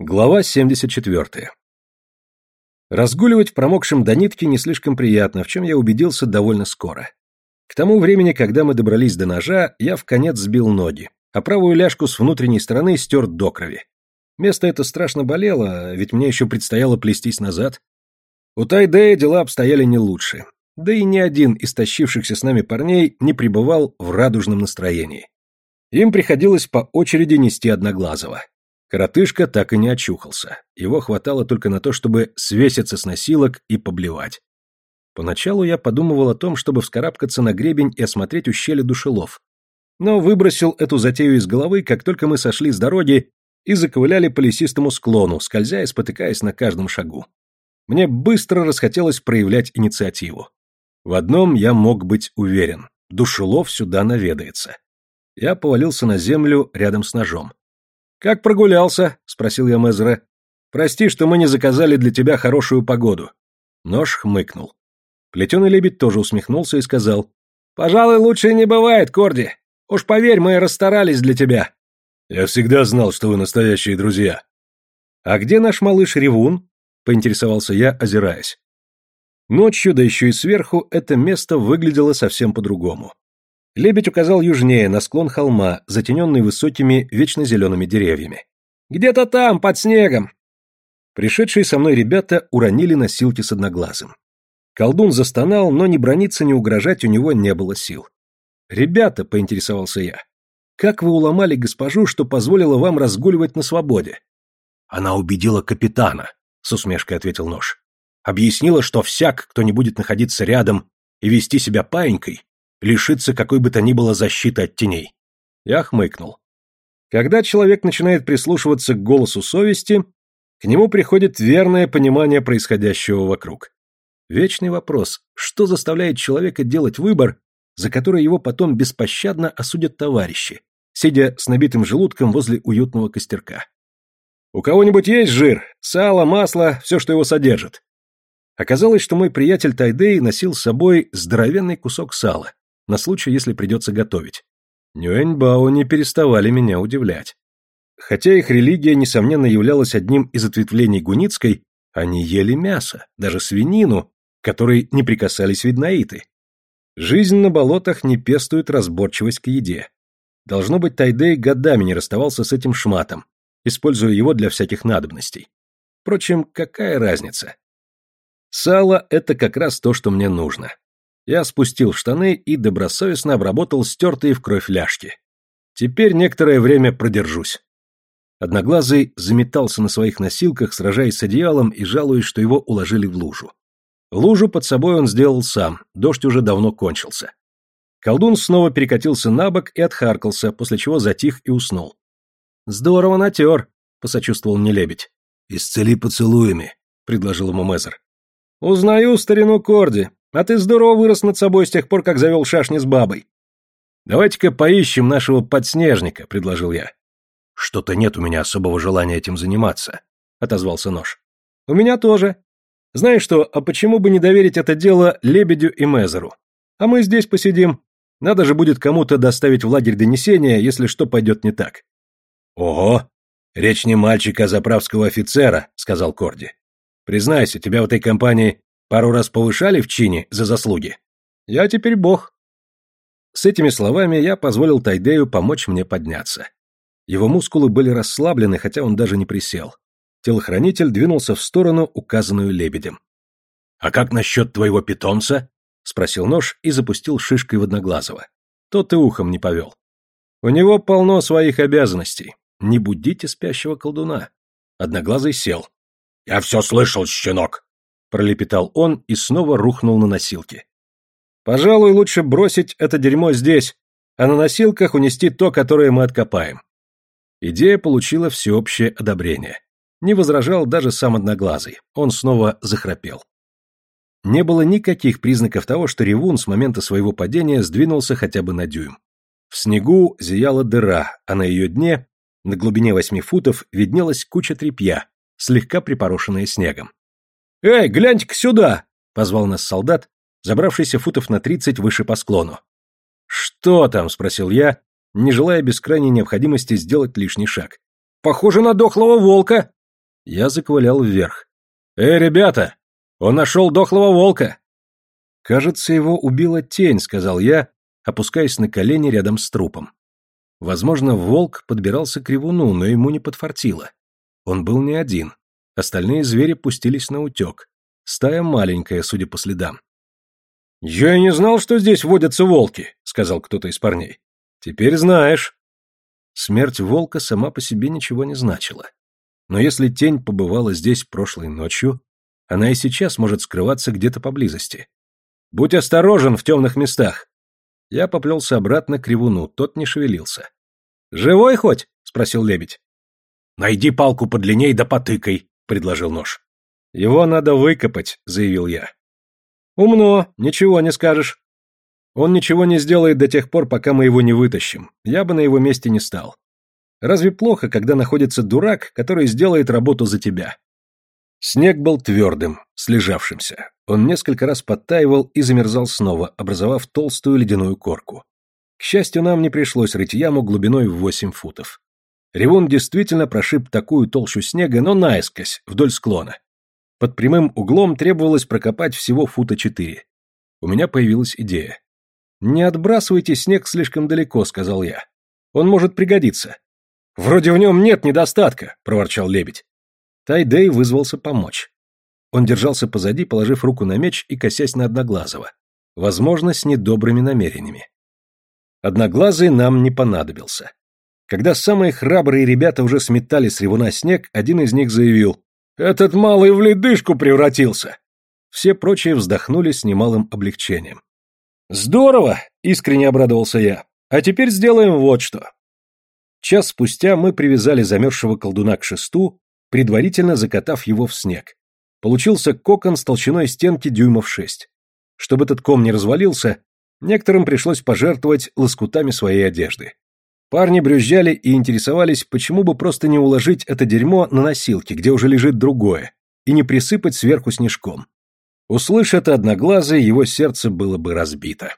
Глава 74. Разгуливать в промокшем до нитки не слишком приятно, в чем я убедился довольно скоро. К тому времени, когда мы добрались до ножа, я в конец сбил ноги, а правую ляжку с внутренней стороны стер до крови. Место это страшно болело, ведь мне еще предстояло плестись назад. У Тайдея дела обстояли не лучше, да и ни один из тащившихся с нами парней не пребывал в радужном настроении. Им приходилось по очереди нести Одноглазого. Коротышка так и не очухался. Его хватало только на то, чтобы свеситься с носилок и поблевать. Поначалу я подумывал о том, чтобы вскарабкаться на гребень и осмотреть ущелье душелов. Но выбросил эту затею из головы, как только мы сошли с дороги и заковыляли по лесистому склону, скользя и спотыкаясь на каждом шагу. Мне быстро расхотелось проявлять инициативу. В одном я мог быть уверен. Душелов сюда наведается. Я повалился на землю рядом с ножом. «Как прогулялся?» — спросил я Мезра. «Прости, что мы не заказали для тебя хорошую погоду». Нож хмыкнул. Плетеный лебедь тоже усмехнулся и сказал. «Пожалуй, лучше не бывает, Корди. Уж поверь, мы расстарались для тебя». «Я всегда знал, что вы настоящие друзья». «А где наш малыш Ревун?» — поинтересовался я, озираясь. Ночью, да еще и сверху, это место выглядело совсем по-другому. Лебедь указал южнее, на склон холма, затененный высокими, вечно зелеными деревьями. «Где-то там, под снегом!» Пришедшие со мной ребята уронили носилки с одноглазым. Колдун застонал, но ни брониться, ни угрожать у него не было сил. «Ребята», — поинтересовался я, — «как вы уломали госпожу, что позволила вам разгуливать на свободе?» «Она убедила капитана», — с усмешкой ответил нож. «Объяснила, что всяк, кто не будет находиться рядом и вести себя паинькой, лишиться какой бы то ни было защиты от теней. Я хмыкнул. Когда человек начинает прислушиваться к голосу совести, к нему приходит верное понимание происходящего вокруг. Вечный вопрос, что заставляет человека делать выбор, за который его потом беспощадно осудят товарищи, сидя с набитым желудком возле уютного костерка. «У кого-нибудь есть жир? Сало, масло, все, что его содержит?» Оказалось, что мой приятель Тайдей носил с собой здоровенный кусок сала, на случай, если придется готовить. Нюэньбао не переставали меня удивлять. Хотя их религия, несомненно, являлась одним из ответвлений гуницкой, они ели мясо, даже свинину, которой не прикасались виднаиты. Жизнь на болотах не пестует разборчивость к еде. Должно быть, Тайдей годами не расставался с этим шматом, используя его для всяких надобностей. Впрочем, какая разница? Сало — это как раз то, что мне нужно. Я спустил штаны и добросовестно обработал стертые в кровь ляжки. Теперь некоторое время продержусь. Одноглазый заметался на своих носилках, сражаясь с одеялом и жалуясь, что его уложили в лужу. Лужу под собой он сделал сам, дождь уже давно кончился. Колдун снова перекатился на бок и отхаркался, после чего затих и уснул. «Здорово натер», — посочувствовал мне лебедь. «Исцели поцелуями», — предложил ему Мезер. «Узнаю старину Корди. А ты здорово вырос над собой с тех пор, как завел шашни с бабой. Давайте-ка поищем нашего подснежника, предложил я. Что-то нет у меня особого желания этим заниматься, отозвался нож. У меня тоже. Знаешь что, а почему бы не доверить это дело Лебедю и Мезеру? А мы здесь посидим. Надо же будет кому-то доставить в лагерь донесения, если что пойдет не так. Ого! Речь не мальчика, а заправского офицера, сказал Корди. Признайся, тебя в этой компании Пару раз повышали в чине за заслуги. Я теперь бог. С этими словами я позволил Тайдею помочь мне подняться. Его мускулы были расслаблены, хотя он даже не присел. Телохранитель двинулся в сторону, указанную лебедем. «А как насчет твоего питомца?» — спросил нож и запустил шишкой в Одноглазого. Тот и ухом не повел. «У него полно своих обязанностей. Не будите спящего колдуна». Одноглазый сел. «Я все слышал, щенок!» Пролепетал он и снова рухнул на носилки. Пожалуй, лучше бросить это дерьмо здесь, а на носилках унести то, которое мы откопаем. Идея получила всеобщее одобрение. Не возражал даже сам Одноглазый. Он снова захрапел. Не было никаких признаков того, что ревун с момента своего падения сдвинулся хотя бы на дюйм. В снегу зияла дыра, а на ее дне, на глубине восьми футов, виднелась куча тряпья, слегка припорошенная снегом. «Эй, гляньте-ка сюда!» — позвал нас солдат, забравшийся футов на тридцать выше по склону. «Что там?» — спросил я, не желая без крайней необходимости сделать лишний шаг. «Похоже на дохлого волка!» Я заковылял вверх. «Эй, ребята! Он нашел дохлого волка!» «Кажется, его убила тень», — сказал я, опускаясь на колени рядом с трупом. Возможно, волк подбирался к ревуну, но ему не подфартило. Он был не один. Остальные звери пустились на утек. Стая маленькая, судя по следам. «Я и не знал, что здесь водятся волки», — сказал кто-то из парней. «Теперь знаешь». Смерть волка сама по себе ничего не значила. Но если тень побывала здесь прошлой ночью, она и сейчас может скрываться где-то поблизости. Будь осторожен в темных местах. Я поплелся обратно к ревуну, тот не шевелился. «Живой хоть?» — спросил лебедь. «Найди палку подлинней да потыкай», — предложил нож. «Его надо выкопать», — заявил я. «Умно, ничего не скажешь. Он ничего не сделает до тех пор, пока мы его не вытащим. Я бы на его месте не стал. Разве плохо, когда находится дурак, который сделает работу за тебя?» Снег был твердым, слежавшимся. Он несколько раз подтаивал и замерзал снова, образовав толстую ледяную корку. К счастью, нам не пришлось рыть яму глубиной в восемь футов. Ревун действительно прошиб такую толщу снега, но наискось, вдоль склона. Под прямым углом требовалось прокопать всего фута четыре. У меня появилась идея. «Не отбрасывайте снег слишком далеко», — сказал я. «Он может пригодиться». «Вроде в нем нет недостатка», — проворчал лебедь. Тайдей вызвался помочь. Он держался позади, положив руку на меч и косясь на Одноглазого. Возможно, с недобрыми намерениями. Одноглазый нам не понадобился. Когда самые храбрые ребята уже сметали с ревуна снег, один из них заявил «Этот малый в ледышку превратился!» Все прочие вздохнули с немалым облегчением. «Здорово!» — искренне обрадовался я. «А теперь сделаем вот что». Час спустя мы привязали замерзшего колдуна к шесту предварительно закатав его в снег. Получился кокон с толщиной стенки дюймов шесть. Чтобы этот ком не развалился, некоторым пришлось пожертвовать лоскутами своей одежды. Парни брюзжали и интересовались, почему бы просто не уложить это дерьмо на носилки, где уже лежит другое, и не присыпать сверху снежком. Услышь это одноглазый, его сердце было бы разбито.